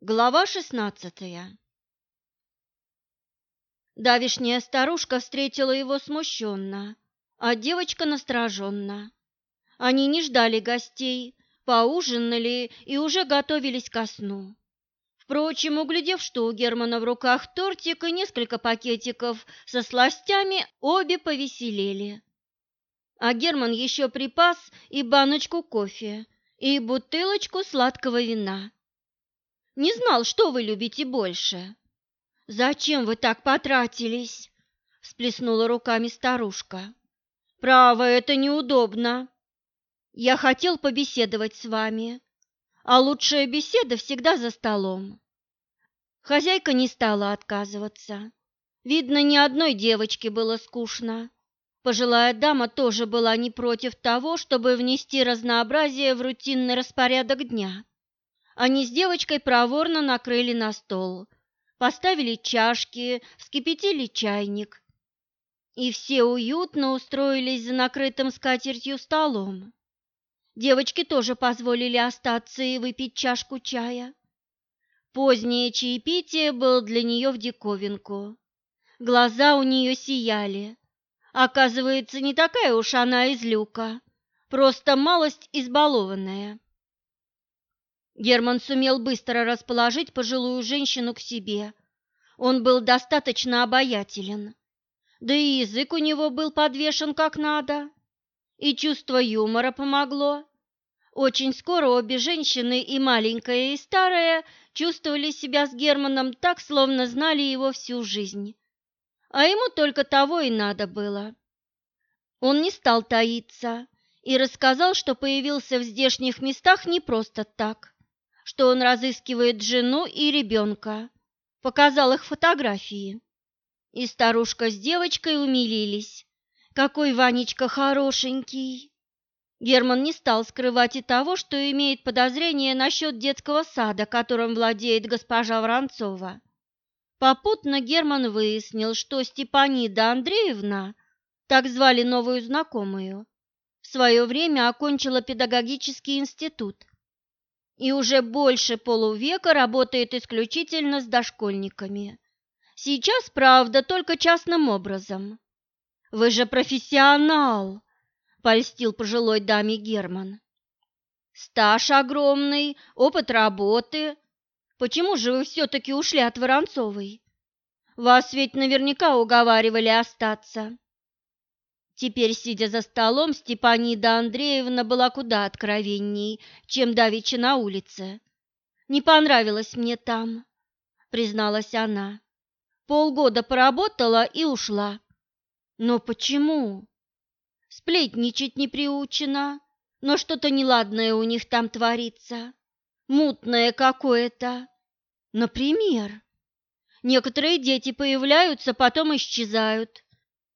Глава шестнадцатая Давишняя старушка встретила его смущенно, а девочка настороженно. Они не ждали гостей, поужинали и уже готовились ко сну. Впрочем, углядев, что у Германа в руках тортик и несколько пакетиков со сластями, обе повеселели. А Герман еще припас и баночку кофе, и бутылочку сладкого вина. Не знал, что вы любите больше. Зачем вы так потратились? всплеснула руками старушка. Право, это неудобно. Я хотел побеседовать с вами, а лучшая беседа всегда за столом. Хозяйка не стала отказываться. Видно, ни одной девочке было скучно. Пожилая дама тоже была не против того, чтобы внести разнообразие в рутинный распорядок дня. Они с девочкой проворно накрыли на стол, поставили чашки, вскипятили чайник. И все уютно устроились за накрытым скатертью столом. Девочке тоже позволили остаться и выпить чашку чая. Позднее чаепитие было для нее в диковинку. Глаза у нее сияли. Оказывается, не такая уж она из люка, просто малость избалованная. Герман сумел быстро расположить пожилую женщину к себе. Он был достаточно обаятелен. Да и язык у него был подвешен как надо. И чувство юмора помогло. Очень скоро обе женщины, и маленькая, и старая, чувствовали себя с Германом так, словно знали его всю жизнь. А ему только того и надо было. Он не стал таиться и рассказал, что появился в здешних местах не просто так что он разыскивает жену и ребенка. Показал их фотографии. И старушка с девочкой умилились. Какой Ванечка хорошенький! Герман не стал скрывать и того, что имеет подозрение насчет детского сада, которым владеет госпожа Воронцова. Попутно Герман выяснил, что Степанида Андреевна, так звали новую знакомую, в свое время окончила педагогический институт и уже больше полувека работает исключительно с дошкольниками. Сейчас, правда, только частным образом. Вы же профессионал, польстил пожилой даме Герман. Стаж огромный, опыт работы. Почему же вы все-таки ушли от Воронцовой? Вас ведь наверняка уговаривали остаться. Теперь, сидя за столом, Степанида Андреевна была куда откровенней, чем давеча на улице. «Не понравилось мне там», — призналась она. «Полгода поработала и ушла». «Но почему?» «Сплетничать не приучена, но что-то неладное у них там творится. Мутное какое-то. Например, некоторые дети появляются, потом исчезают»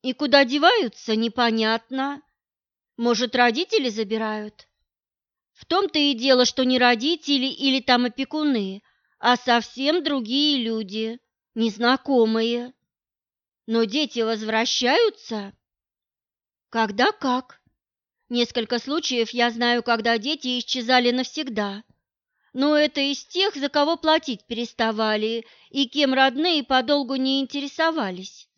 И куда деваются, непонятно. Может, родители забирают? В том-то и дело, что не родители или там опекуны, а совсем другие люди, незнакомые. Но дети возвращаются? Когда как? Несколько случаев я знаю, когда дети исчезали навсегда. Но это из тех, за кого платить переставали и кем родные подолгу не интересовались.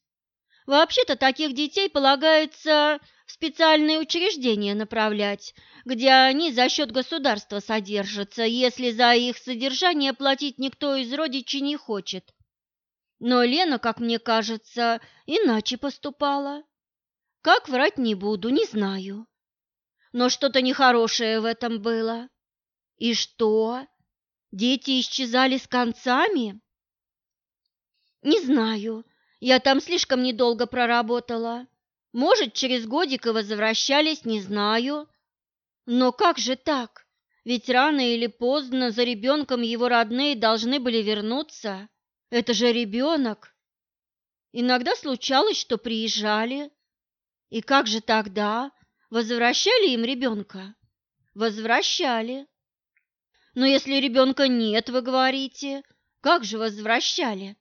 Вообще-то таких детей полагается в специальные учреждения направлять, где они за счет государства содержатся, если за их содержание платить никто из родичей не хочет. Но Лена, как мне кажется, иначе поступала. Как врать не буду, не знаю. Но что-то нехорошее в этом было. И что? Дети исчезали с концами? Не знаю. Я там слишком недолго проработала. Может, через годик и возвращались, не знаю. Но как же так? Ведь рано или поздно за ребенком его родные должны были вернуться. Это же ребенок. Иногда случалось, что приезжали. И как же тогда? Возвращали им ребенка? Возвращали. Но если ребенка нет, вы говорите, как же возвращали?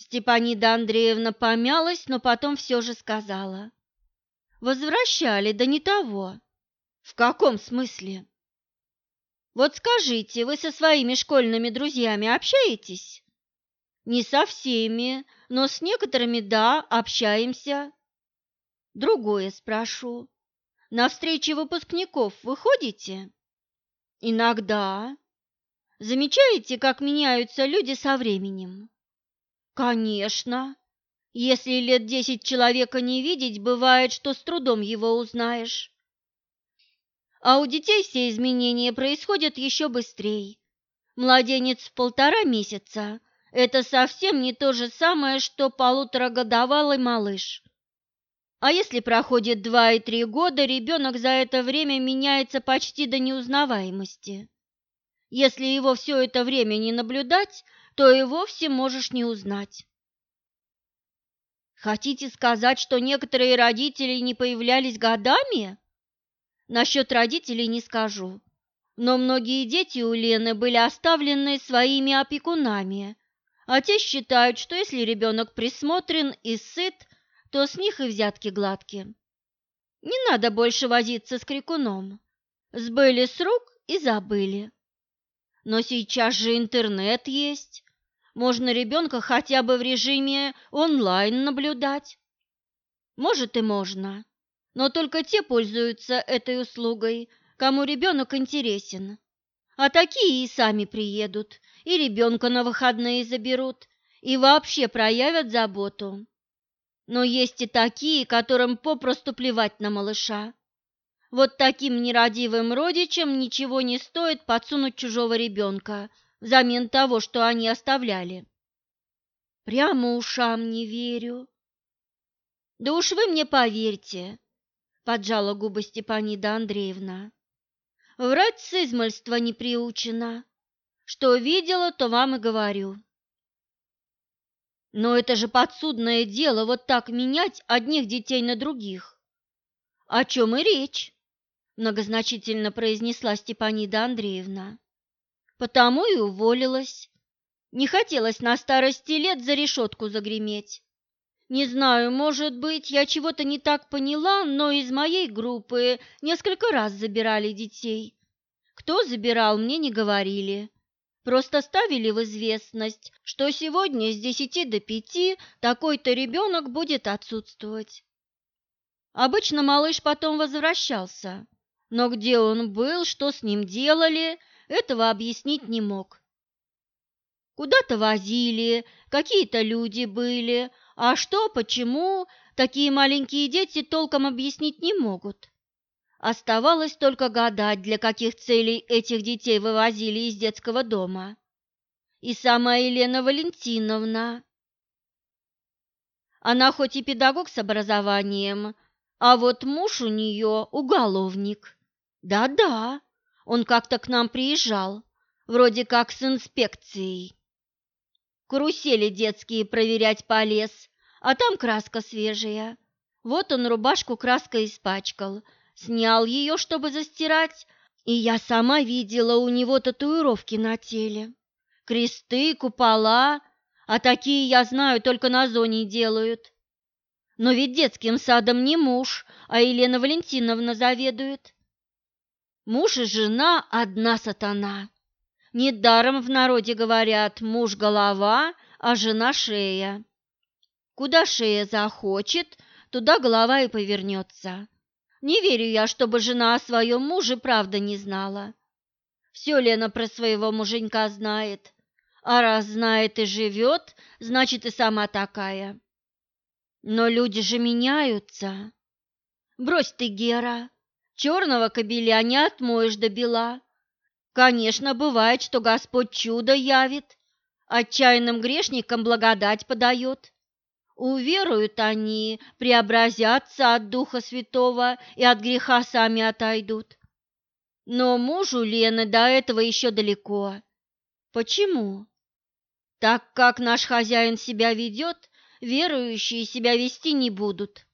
Степанида Андреевна помялась, но потом все же сказала. Возвращали, да не того. В каком смысле? Вот скажите, вы со своими школьными друзьями общаетесь? Не со всеми, но с некоторыми, да, общаемся. Другое спрошу. На встречи выпускников вы ходите? Иногда. Замечаете, как меняются люди со временем? Конечно. Если лет десять человека не видеть, бывает, что с трудом его узнаешь. А у детей все изменения происходят еще быстрее. Младенец в полтора месяца – это совсем не то же самое, что полуторагодовалый малыш. А если проходит два и три года, ребенок за это время меняется почти до неузнаваемости. Если его все это время не наблюдать, то и вовсе можешь не узнать. Хотите сказать, что некоторые родители не появлялись годами? Насчет родителей не скажу, но многие дети у Лены были оставлены своими опекунами, а те считают, что если ребенок присмотрен и сыт, то с них и взятки гладкие. Не надо больше возиться с крикуном. Сбыли с рук и забыли. Но сейчас же интернет есть. Можно ребенка хотя бы в режиме онлайн наблюдать. Может и можно, но только те пользуются этой услугой, кому ребенок интересен. А такие и сами приедут, и ребенка на выходные заберут, и вообще проявят заботу. Но есть и такие, которым попросту плевать на малыша. Вот таким нерадивым родичам ничего не стоит подсунуть чужого ребенка взамен того, что они оставляли. Прямо ушам не верю. Да уж вы мне поверьте, поджала губы Степанида Андреевна. Врать с измальства не приучена. Что видела, то вам и говорю. Но это же подсудное дело вот так менять одних детей на других. О чем и речь, многозначительно произнесла Степанида Андреевна. Потому и уволилась. Не хотелось на старости лет за решетку загреметь. Не знаю, может быть, я чего-то не так поняла, но из моей группы несколько раз забирали детей. Кто забирал, мне не говорили. Просто ставили в известность, что сегодня с десяти до пяти такой-то ребенок будет отсутствовать. Обычно малыш потом возвращался, но где он был, что с ним делали, этого объяснить не мог. Куда-то возили, какие-то люди были, а что, почему, такие маленькие дети толком объяснить не могут. Оставалось только гадать, для каких целей этих детей вывозили из детского дома. И сама Елена Валентиновна. Она хоть и педагог с образованием, а вот муж у нее уголовник. Да-да, он как-то к нам приезжал, вроде как с инспекцией. Карусели детские проверять полез, а там краска свежая. Вот он рубашку краской испачкал – снял ее, чтобы застирать, и я сама видела у него татуировки на теле. Кресты, купола, а такие, я знаю, только на зоне делают. Но ведь детским садом не муж, а Елена Валентиновна заведует. Муж и жена – одна сатана. Недаром в народе говорят «муж – голова, а жена – шея». Куда шея захочет, туда голова и повернется. Не верю я, чтобы жена о своем муже правда не знала. Все Лена про своего муженька знает, а раз знает и живет, значит и сама такая. Но люди же меняются. Брось ты, Гера, черного кобеля не отмоешь до бела. Конечно, бывает, что Господь чудо явит, отчаянным грешникам благодать подает. Уверуют они, преобразятся от Духа Святого и от греха сами отойдут. Но мужу Лены до этого еще далеко. Почему? Так как наш хозяин себя ведет, верующие себя вести не будут.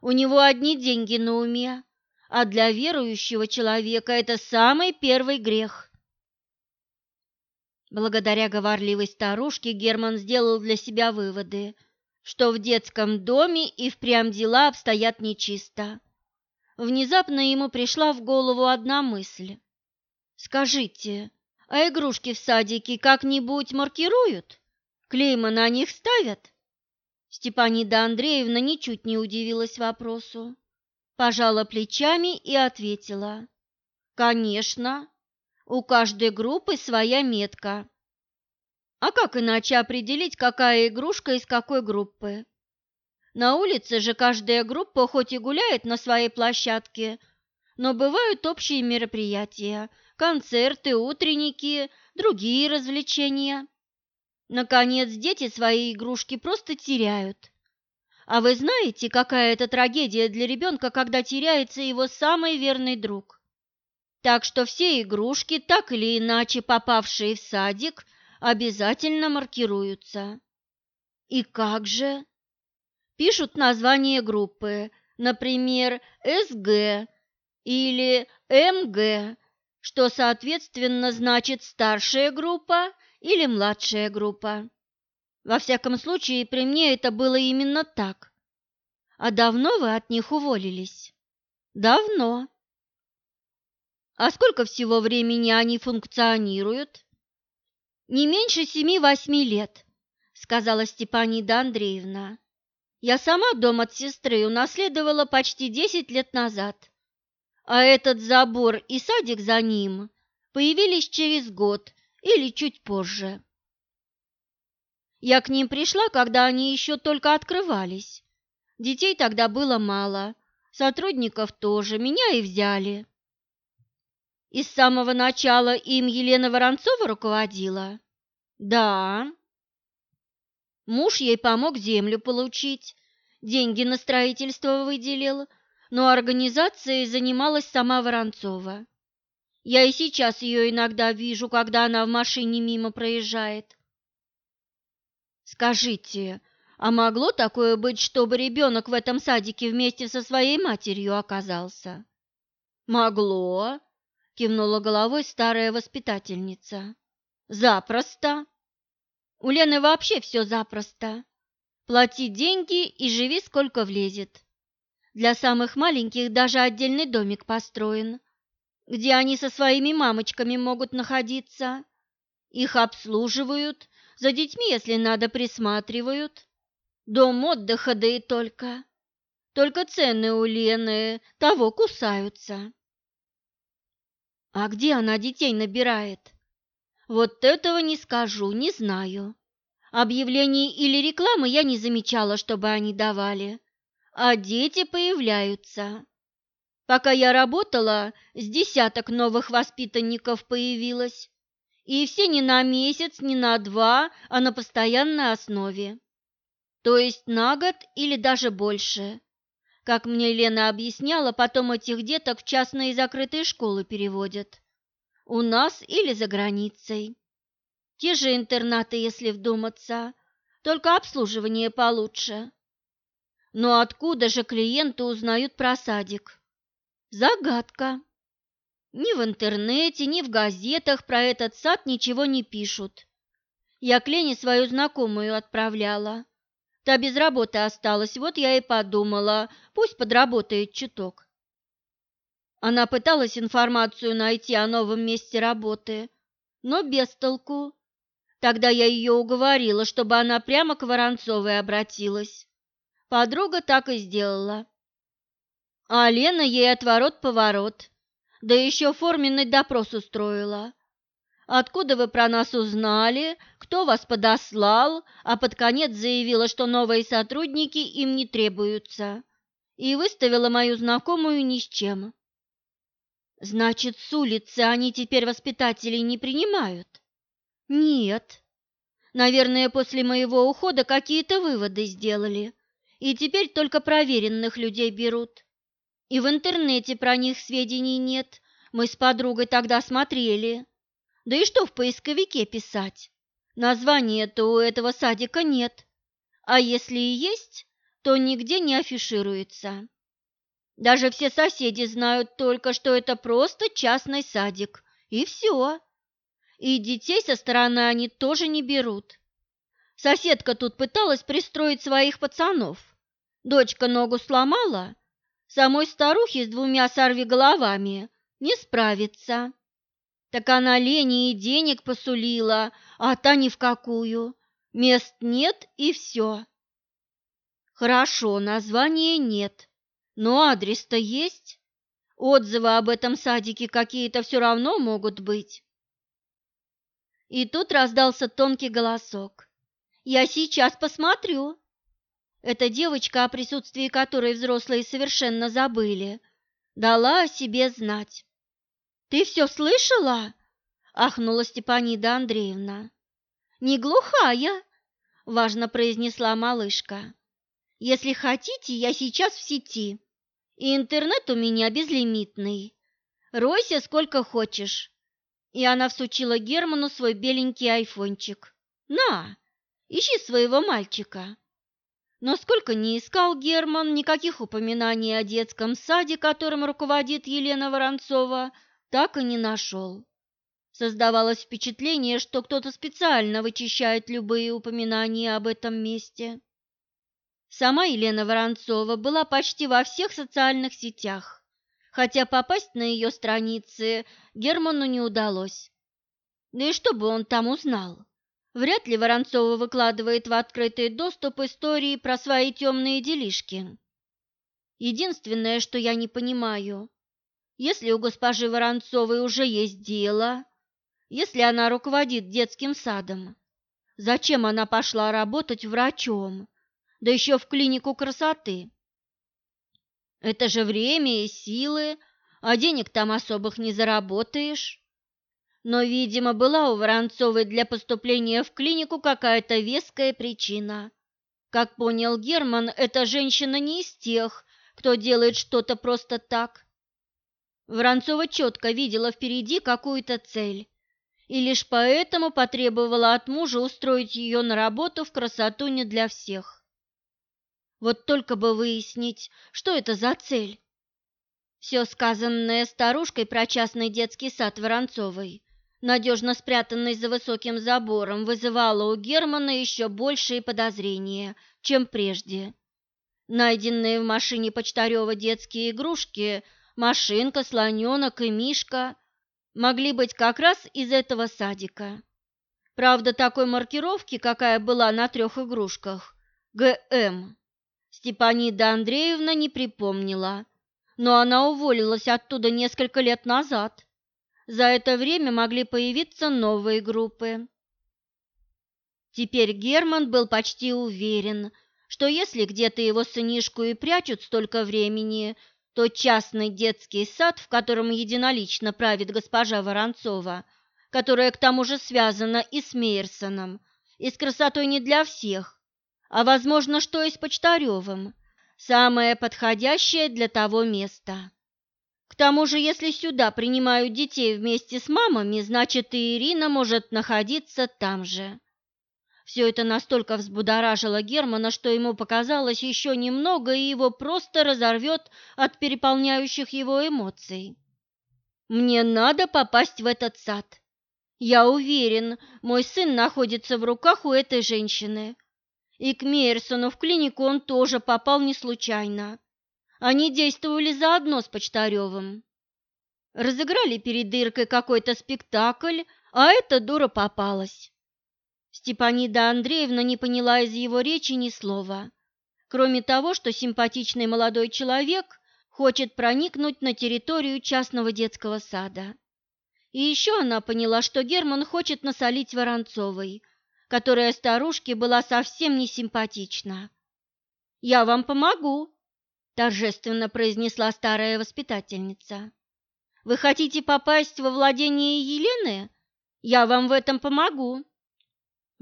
У него одни деньги на уме, а для верующего человека это самый первый грех. Благодаря говорливой старушке Герман сделал для себя выводы – что в детском доме и впрямь дела обстоят нечисто. Внезапно ему пришла в голову одна мысль. Скажите, а игрушки в садике как-нибудь маркируют? Клейма на них ставят? Степанида Андреевна ничуть не удивилась вопросу, пожала плечами и ответила. Конечно, у каждой группы своя метка. А как иначе определить, какая игрушка из какой группы? На улице же каждая группа хоть и гуляет на своей площадке, но бывают общие мероприятия, концерты, утренники, другие развлечения. Наконец, дети свои игрушки просто теряют. А вы знаете, какая это трагедия для ребенка, когда теряется его самый верный друг? Так что все игрушки, так или иначе попавшие в садик, обязательно маркируются. И как же? Пишут название группы, например, СГ или МГ, что соответственно значит старшая группа или младшая группа. Во всяком случае, при мне это было именно так. А давно вы от них уволились? Давно. А сколько всего времени они функционируют? Не меньше семи-восьми лет, сказала Степанида Андреевна. Я сама дом от сестры унаследовала почти десять лет назад, а этот забор и садик за ним появились через год или чуть позже. Я к ним пришла, когда они еще только открывались. Детей тогда было мало, сотрудников тоже, меня и взяли. И с самого начала им Елена Воронцова руководила? Да. Муж ей помог землю получить, деньги на строительство выделил, но организацией занималась сама Воронцова. Я и сейчас ее иногда вижу, когда она в машине мимо проезжает. Скажите, а могло такое быть, чтобы ребенок в этом садике вместе со своей матерью оказался? Могло, кивнула головой старая воспитательница. Запросто. У Лены вообще все запросто. Плати деньги и живи сколько влезет. Для самых маленьких даже отдельный домик построен, где они со своими мамочками могут находиться. Их обслуживают, за детьми, если надо, присматривают. Дом отдыха, да и только. Только цены у Лены того кусаются. А где она детей набирает? Вот этого не скажу, не знаю. Объявлений или рекламы я не замечала, чтобы они давали. А дети появляются. Пока я работала, с десяток новых воспитанников появилось. И все не на месяц, не на два, а на постоянной основе. То есть на год или даже больше. Как мне Лена объясняла, потом этих деток в частные закрытые школы переводят. У нас или за границей. Те же интернаты, если вдуматься, только обслуживание получше. Но откуда же клиенты узнают про садик? Загадка. Ни в интернете, ни в газетах про этот сад ничего не пишут. Я к Лене свою знакомую отправляла. Та без работы осталась, вот я и подумала, пусть подработает чуток. Она пыталась информацию найти о новом месте работы, но без толку. Тогда я ее уговорила, чтобы она прямо к Воронцовой обратилась. Подруга так и сделала. А Лена ей отворот-поворот, да еще форменный допрос устроила. Откуда вы про нас узнали? Кто вас подослал? А под конец заявила, что новые сотрудники им не требуются. И выставила мою знакомую ни с чем. Значит, с улицы они теперь воспитателей не принимают? Нет. Наверное, после моего ухода какие-то выводы сделали. И теперь только проверенных людей берут. И в интернете про них сведений нет. Мы с подругой тогда смотрели. Да и что в поисковике писать? Названия-то у этого садика нет. А если и есть, то нигде не афишируется. Даже все соседи знают только, что это просто частный садик, и все. И детей со стороны они тоже не берут. Соседка тут пыталась пристроить своих пацанов. Дочка ногу сломала, самой старухе с двумя сорвиголовами не справится. Так она Лене и денег посулила, а та ни в какую. Мест нет и все. Хорошо, названия нет, но адрес-то есть. Отзывы об этом садике какие-то все равно могут быть. И тут раздался тонкий голосок. «Я сейчас посмотрю». Эта девочка, о присутствии которой взрослые совершенно забыли, дала о себе знать. «Ты все слышала?» – ахнула Степанида Андреевна. «Не глухая», – важно произнесла малышка. «Если хотите, я сейчас в сети, и интернет у меня безлимитный. Ройся сколько хочешь». И она всучила Герману свой беленький айфончик. «На, ищи своего мальчика». Но сколько ни искал Герман, никаких упоминаний о детском саде, которым руководит Елена Воронцова, так и не нашел. Создавалось впечатление, что кто-то специально вычищает любые упоминания об этом месте. Сама Елена Воронцова была почти во всех социальных сетях, хотя попасть на ее страницы Герману не удалось. Да и что бы он там узнал? Вряд ли Воронцова выкладывает в открытый доступ истории про свои темные делишки. Единственное, что я не понимаю, если у госпожи Воронцовой уже есть дело, если она руководит детским садом? Зачем она пошла работать врачом, да еще в клинику красоты? Это же время и силы, а денег там особых не заработаешь. Но, видимо, была у Воронцовой для поступления в клинику какая-то веская причина. Как понял Герман, эта женщина не из тех, кто делает что-то просто так. Воронцова четко видела впереди какую-то цель и лишь поэтому потребовала от мужа устроить ее на работу в красоту не для всех. Вот только бы выяснить, что это за цель. Все сказанное старушкой про частный детский сад Воронцовой, надежно спрятанный за высоким забором, вызывало у Германа еще большие подозрения, чем прежде. Найденные в машине Почтарева детские игрушки, машинка, слоненок и мишка могли быть как раз из этого садика. Правда, такой маркировки, какая была на трех игрушках, ГМ, Степанида Андреевна не припомнила, но она уволилась оттуда несколько лет назад. За это время могли появиться новые группы. Теперь Герман был почти уверен, что если где-то его сынишку и прячут столько времени, то частный детский сад, в котором единолично правит госпожа Воронцова, которая к тому же связана и с Мейерсоном, и с красотой не для всех, а, возможно, что и с Почтаревым, самое подходящее для того места. К тому же, если сюда принимают детей вместе с мамами, значит и Ирина может находиться там же. Все это настолько взбудоражило Германа, что ему показалось еще немного, и его просто разорвет от переполняющих его эмоций. «Мне надо попасть в этот сад. Я уверен, мой сын находится в руках у этой женщины. И к Мейерсону в клинику он тоже попал не случайно. Они действовали заодно с Почтаревым. Разыграли перед Иркой какой-то спектакль, а эта дура попалась. Степанида Андреевна не поняла из его речи ни слова, кроме того, что симпатичный молодой человек хочет проникнуть на территорию частного детского сада. И еще она поняла, что Герман хочет насолить Воронцовой, которая старушке была совсем не симпатична. «Я вам помогу», – торжественно произнесла старая воспитательница. «Вы хотите попасть во владение Елены? Я вам в этом помогу».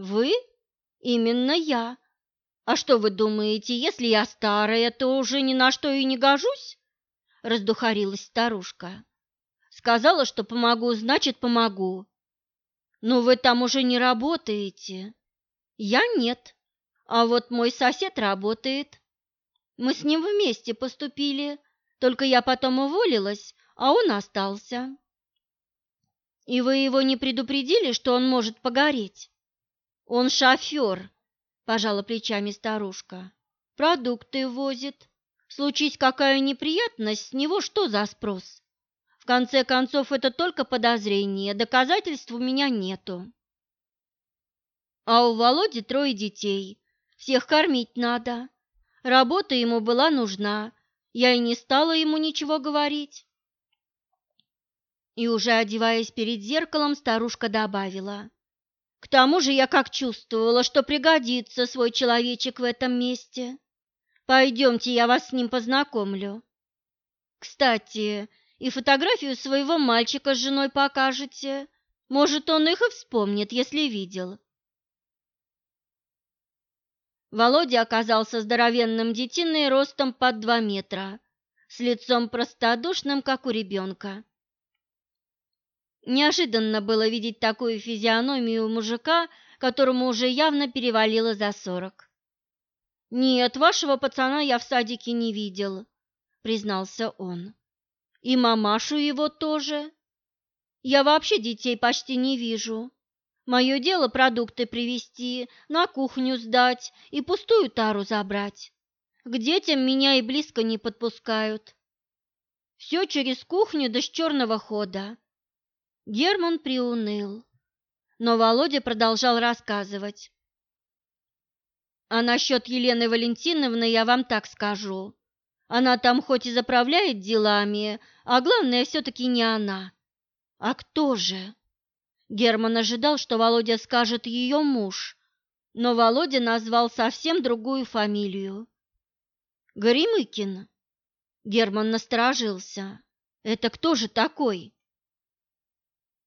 Вы? Именно я. А что вы думаете, если я старая, то уже ни на что и не гожусь? Раздухарилась старушка. Сказала, что помогу, значит, помогу. Но вы там уже не работаете. Я нет. А вот мой сосед работает. Мы с ним вместе поступили, только я потом уволилась, а он остался. И вы его не предупредили, что он может погореть? Он шофер, пожала плечами старушка. Продукты возит. Случись какая неприятность, с него что за спрос? В конце концов, это только подозрение, доказательств у меня нету. А у Володи трое детей, всех кормить надо. Работа ему была нужна, я и не стала ему ничего говорить. И уже одеваясь перед зеркалом, старушка добавила. К тому же я как чувствовала, что пригодится свой человечек в этом месте. Пойдемте, я вас с ним познакомлю. Кстати, и фотографию своего мальчика с женой покажете. Может, он их и вспомнит, если видел. Володя оказался здоровенным детиной ростом под два метра, с лицом простодушным, как у ребенка. Неожиданно было видеть такую физиономию мужика, которому уже явно перевалило за сорок. «Нет, вашего пацана я в садике не видел», — признался он. «И мамашу его тоже. Я вообще детей почти не вижу. Мое дело продукты привезти, на кухню сдать и пустую тару забрать. К детям меня и близко не подпускают. Все через кухню до с черного хода. Герман приуныл, но Володя продолжал рассказывать. А насчет Елены Валентиновны я вам так скажу. Она там хоть и заправляет делами, а главное все-таки не она. А кто же? Герман ожидал, что Володя скажет ее муж, но Володя назвал совсем другую фамилию. Горемыкин. Герман насторожился. Это кто же такой?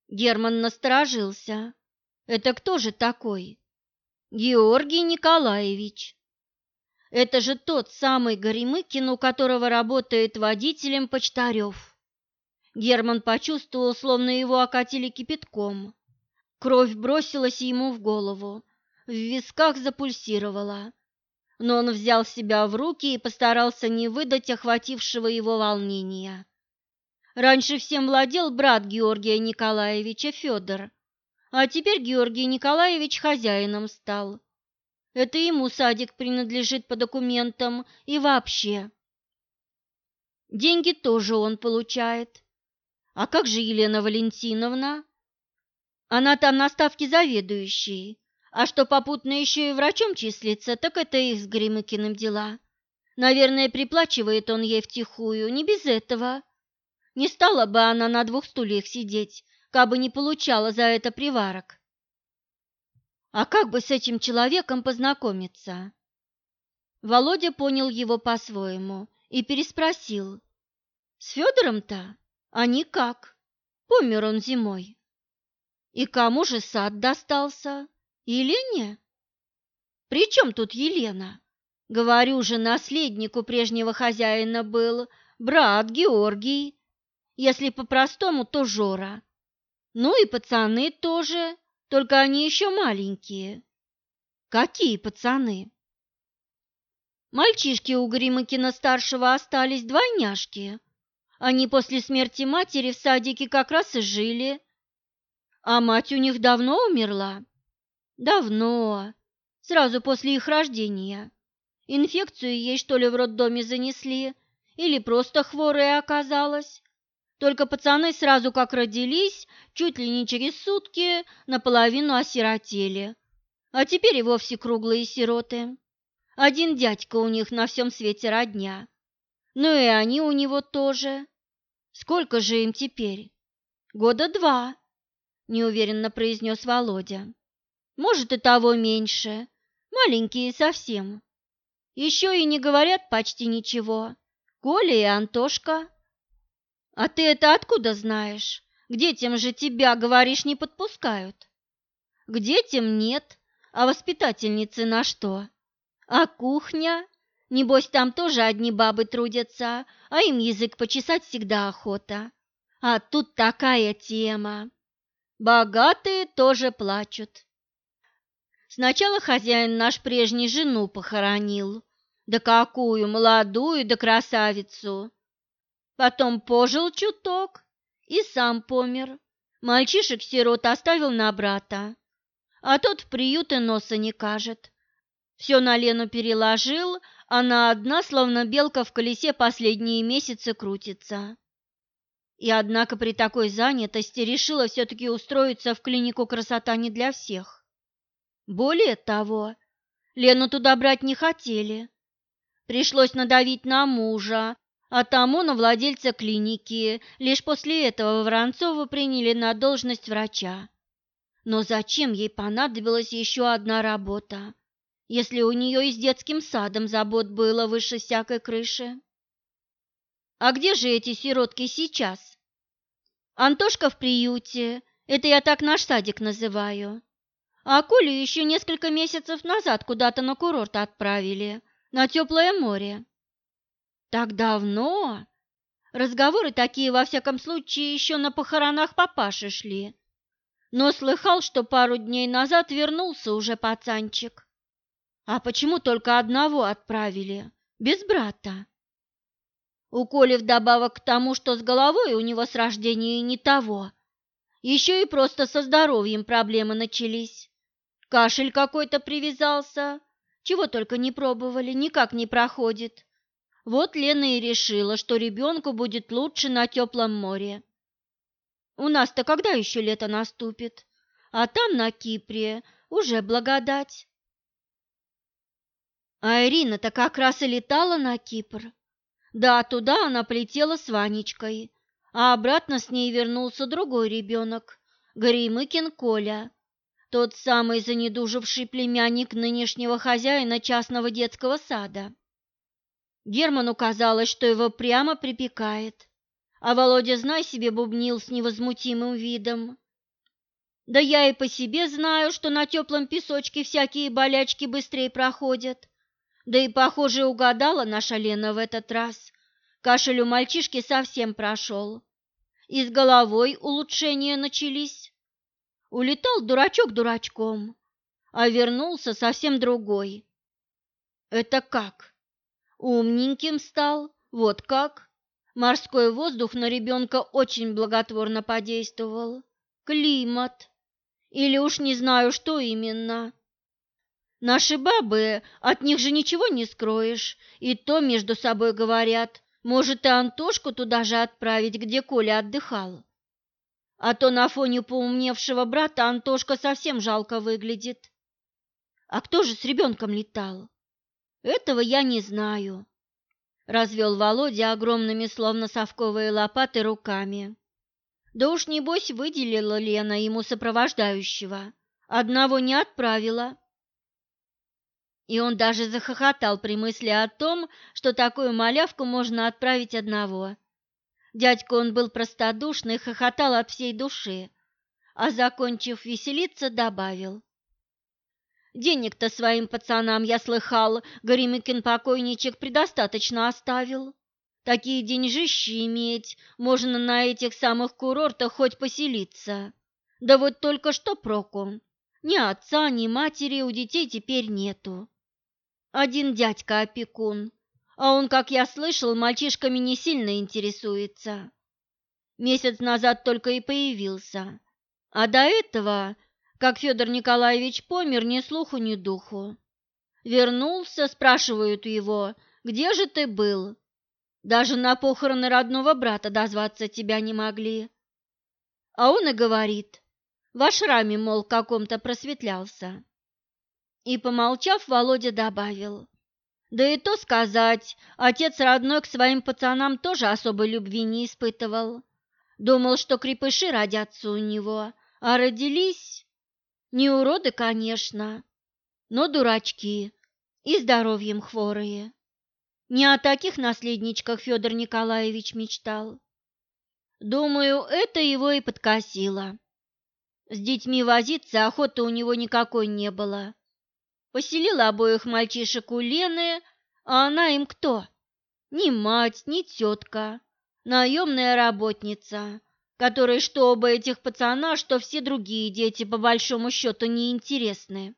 Герман насторожился. Это кто же такой? Георгий Николаевич. Это же тот самый Горемыкин, у которого работает водителем Почтарев. Герман почувствовал, словно его окатили кипятком. Кровь бросилась ему в голову, в висках запульсировала. Но он взял себя в руки и постарался не выдать охватившего его волнения. Раньше всем владел брат Георгия Николаевича Федор, а теперь Георгий Николаевич хозяином стал. Это ему садик принадлежит по документам и вообще. Деньги тоже он получает. А как же Елена Валентиновна? Она там на ставке заведующей. А что попутно еще и врачом числится, так это их с Гремыкиным дела. Наверное, приплачивает он ей втихую, не без этого. Не стала бы она на двух стульях сидеть, кабы не получала за это приварок. А как бы с этим человеком познакомиться? Володя понял его по-своему и переспросил. С Федором-то? А никак. Помер он зимой. И кому же сад достался? Елене? При чем тут Елена? Говорю же, наследнику прежнего хозяина был брат Георгий. Если по-простому, то Жора. Ну и пацаны тоже, только они еще маленькие. Какие пацаны? Мальчишки у Гримыкина-старшего остались двойняшки, они после смерти матери в садике как раз и жили. А мать у них давно умерла? Давно, сразу после их рождения. Инфекцию ей, что ли, в роддоме занесли, или просто хворая оказалась. Только пацаны сразу как родились, чуть ли не через сутки, наполовину осиротели. А теперь и вовсе круглые сироты. Один дядька у них на всем свете родня. Ну и они у него тоже. Сколько же им теперь? Года два, неуверенно произнес Володя. Может, и того меньше. Маленькие совсем. Еще и не говорят почти ничего. Коля и Антошка. А ты это откуда знаешь? К детям же тебя, говоришь, не подпускают. К детям нет, а воспитательницы на что? А кухня? Небось, там тоже одни бабы трудятся, а им язык почесать всегда охота. А тут такая тема. Богатые тоже плачут. Сначала хозяин наш прежний жену похоронил. Да какую, молодую, да красавицу. Потом пожил чуток и сам помер. Мальчишек-сирот оставил на брата, а тот в приют и носа не кажет. Все на Лену переложил, она одна, словно белка в колесе, последние месяцы крутится. И однако при такой занятости решила все-таки устроиться в клинику «Красота не для всех». Более того, Лену туда брать не хотели. Пришлось надавить на мужа, а тому на владельца клиники. Лишь после этого Воронцову приняли на должность врача. Но зачем ей понадобилась еще одна работа, если у нее и с детским садом забот было выше всякой крыши? А где же эти сиротки сейчас? Антошка в приюте, это я так наш садик называю. А Колю еще несколько месяцев назад куда-то на курорт отправили, на теплое море. Так давно? Разговоры такие, во всяком случае, еще на похоронах папаши шли. Но слыхал, что пару дней назад вернулся уже пацанчик. А почему только одного отправили, без брата? У Коли вдобавок к тому, что с головой у него с рождения не того, еще и просто со здоровьем проблемы начались. Кашель какой-то привязался, чего только не пробовали, никак не проходит. Вот Лена и решила, что ребенку будет лучше на теплом море. У нас-то когда еще лето наступит? А там, на Кипре, уже благодать. А Ирина-то как раз и летала на Кипр. Да, туда она полетела с Ванечкой, а обратно с ней вернулся другой ребенок, Горемыкин Коля, тот самый занедуживший племянник нынешнего хозяина частного детского сада. Герману казалось, что его прямо припекает, а Володя, знай себе, бубнил с невозмутимым видом. Да я и по себе знаю, что на теплом песочке всякие болячки быстрее проходят. Да и, похоже, угадала наша Лена в этот раз. Кашель у мальчишки совсем прошел. И с головой улучшения начались. Улетал дурачок дурачком, а вернулся совсем другой. Это как? Умненьким стал, вот как? Морской воздух на ребенка очень благотворно подействовал. Климат. Или уж не знаю, что именно. Наши бабы, от них же ничего не скроешь, и то между собой говорят, может и Антошку туда же отправить, где Коля отдыхал. А то на фоне поумневшего брата Антошка совсем жалко выглядит. А кто же с ребенком летал? Этого я не знаю. Развел Володя огромными, словно совковые лопаты, руками. Да уж, небось, выделила Лена ему сопровождающего. Одного не отправила. И он даже захохотал при мысли о том, что такую малявку можно отправить одного. Дядька он был простодушный, хохотал от всей души, а, закончив веселиться, добавил. «Денег-то своим пацанам, я слыхал, Горемыкин покойничек предостаточно оставил. Такие деньжищи иметь, можно на этих самых курортах хоть поселиться. Да вот только что проку. Ни отца, ни матери у детей теперь нету. Один дядька-опекун, а он, как я слышал, мальчишками не сильно интересуется. Месяц назад только и появился. А до этого, как Федор Николаевич помер, ни слуху, ни духу. Вернулся, спрашивают его, где же ты был? Даже на похороны родного брата дозваться тебя не могли. А он и говорит, в ашраме, мол, каком-то просветлялся. И, помолчав, Володя добавил. Да и то сказать, отец родной к своим пацанам тоже особой любви не испытывал. Думал, что крепыши родятся у него, а родились не уроды, конечно, но дурачки и здоровьем хворые. Не о таких наследничках Федор Николаевич мечтал. Думаю, это его и подкосило. С детьми возиться охоты у него никакой не было. Поселила обоих мальчишек у Лены, а она им кто? Ни мать, ни тетка, наемная работница, которой что оба этих пацана, что все другие дети по большому счету неинтересны.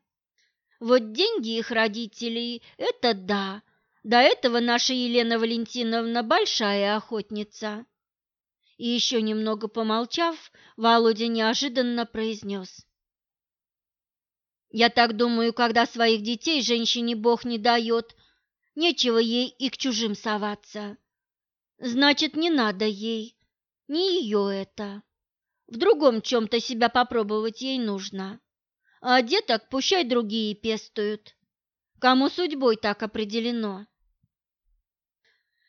Вот деньги их родителей – это да. До этого наша Елена Валентиновна большая охотница. И еще немного помолчав, Володя неожиданно произнес. Я так думаю, когда своих детей женщине Бог не дает, нечего ей и к чужим соваться. Значит, не надо ей. Не ее это. В другом чем-то себя попробовать ей нужно. А деток пущай другие пестуют. Кому судьбой так определено.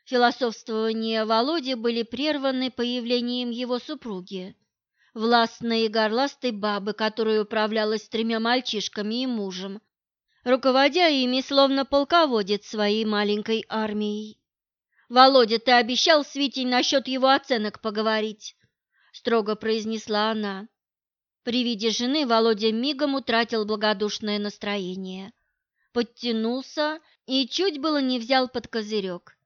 Философствования Володи были прерваны появлением его супруги, властной и горластой бабы, которая управлялась тремя мальчишками и мужем, руководя ими словно полководец своей маленькой армией. «Володя, ты обещал с Витей насчет его оценок поговорить», — строго произнесла она. При виде жены Володя мигом утратил благодушное настроение, подтянулся и чуть было не взял под козырек.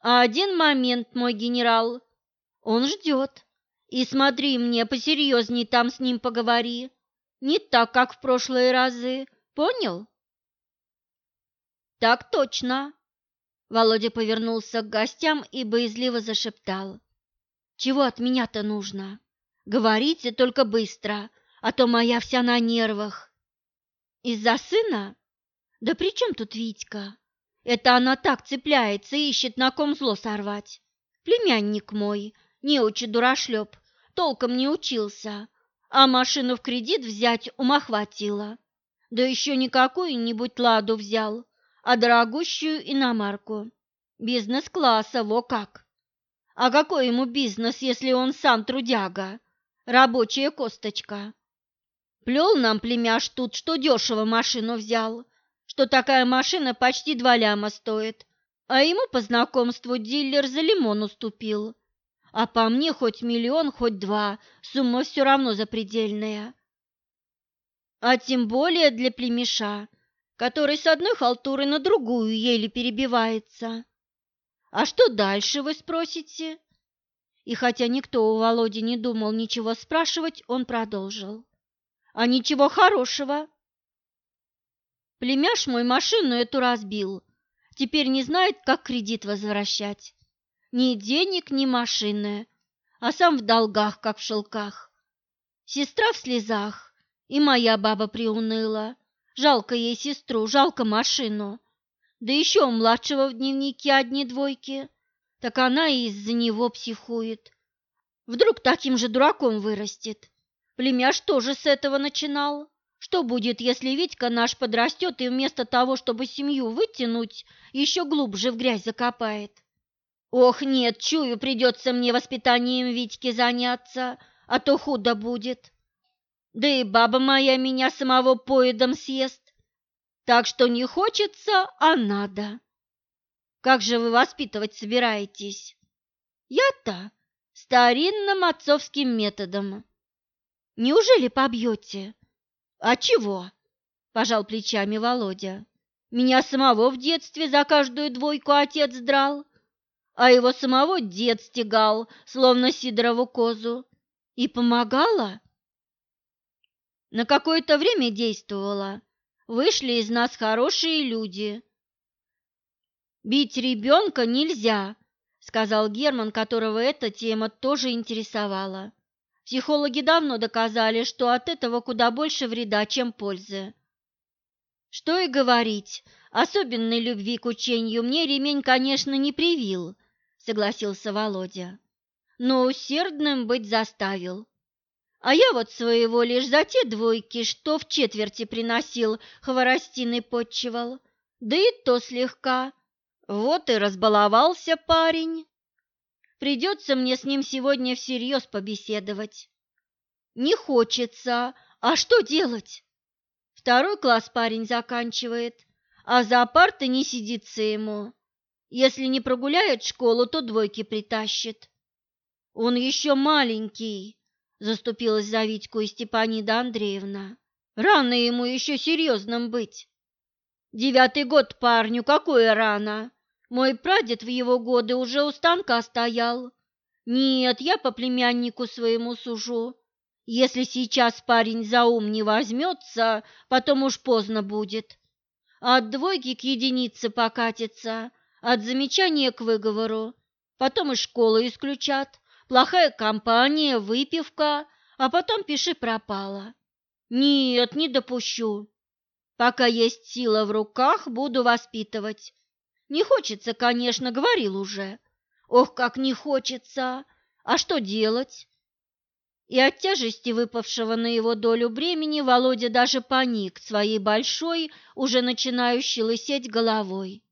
А один момент, мой генерал, он ждет. И смотри мне посерьезней там с ним поговори. Не так, как в прошлые разы. Понял? Так точно. Володя повернулся к гостям и боязливо зашептал. Чего от меня-то нужно? Говорите только быстро, а то моя вся на нервах. Из-за сына? Да при чем тут Витька? Это она так цепляется и ищет, на ком зло сорвать. Племянник мой, неучи дурашлеп, толком не учился, а машину в кредит взять ума хватило. Да еще не какую-нибудь ладу взял, а дорогущую иномарку. Бизнес-класса, во как! А какой ему бизнес, если он сам трудяга? Рабочая косточка. Плел нам племяш тут, что дешево машину взял, что такая машина почти два ляма стоит, а ему по знакомству дилер за лимон уступил. А по мне хоть миллион, хоть два, сумма все равно запредельная. А тем более для племеша, который с одной халтуры на другую еле перебивается. А что дальше, вы спросите? И хотя никто у Володи не думал ничего спрашивать, он продолжил. А ничего хорошего. Племяш мой машину эту разбил. Теперь не знает, как кредит возвращать. Ни денег, ни машины, а сам в долгах, как в шелках. Сестра в слезах, и моя баба приуныла. Жалко ей сестру, жалко машину. Да еще у младшего в дневнике одни двойки. Так она и из-за него психует. Вдруг таким же дураком вырастет. Племяш тоже с этого начинал. Что будет, если Витька наш подрастет и вместо того, чтобы семью вытянуть, еще глубже в грязь закопает? Ох, нет, чую, придется мне воспитанием Витьки заняться, а то худо будет. Да и баба моя меня самого поедом съест. Так что не хочется, а надо. Как же вы воспитывать собираетесь? Я-то старинным отцовским методом. Неужели побьете? «А чего?» – пожал плечами Володя. «Меня самого в детстве за каждую двойку отец драл, а его самого дед стегал, словно Сидорову козу. И помогала?» «На какое-то время действовала. Вышли из нас хорошие люди». «Бить ребенка нельзя», – сказал Герман, которого эта тема тоже интересовала. Психологи давно доказали, что от этого куда больше вреда, чем пользы. Что и говорить, особенной любви к учению мне ремень, конечно, не привил, согласился Володя. Но усердным быть заставил. А я вот своего лишь за те двойки, что в четверти приносил, хворостиной подчевал, да и то слегка. Вот и разбаловался парень. Придется мне с ним сегодня всерьез побеседовать. Не хочется, а что делать? Второй класс парень заканчивает, а за парты не сидится ему. Если не прогуляет школу, то двойки притащит. Он еще маленький, заступилась за Витьку и Степанида Андреевна. Рано ему еще серьезным быть. Девятый год парню, какое рано? Мой прадед в его годы уже у станка стоял. Нет, я по племяннику своему сужу. Если сейчас парень за ум не возьмется, потом уж поздно будет. От двойки к единице покатится, от замечания к выговору. Потом из школы исключат. Плохая компания, выпивка, а потом пиши пропало. Нет, не допущу. Пока есть сила в руках, буду воспитывать. Не хочется, конечно, говорил уже. Ох, как не хочется! А что делать? И от тяжести выпавшего на его долю бремени Володя даже поник своей большой, уже начинающей лысеть головой.